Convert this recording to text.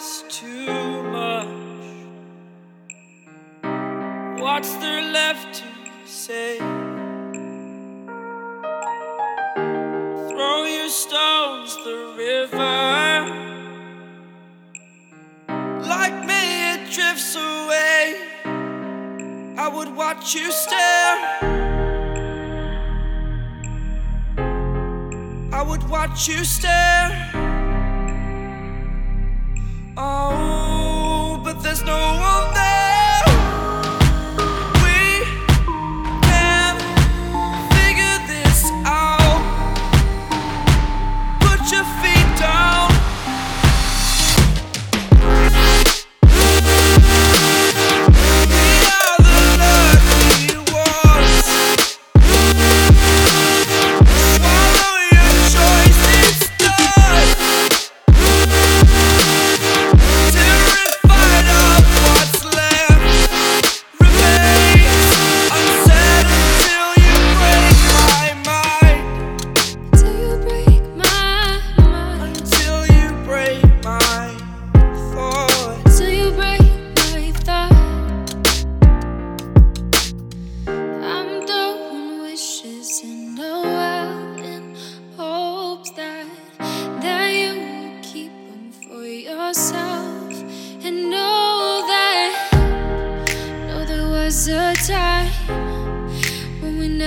is too much. What's there left to say? Throw your stones the river. Like me, it drifts away. I would watch you stare. I would watch you stare. Oh.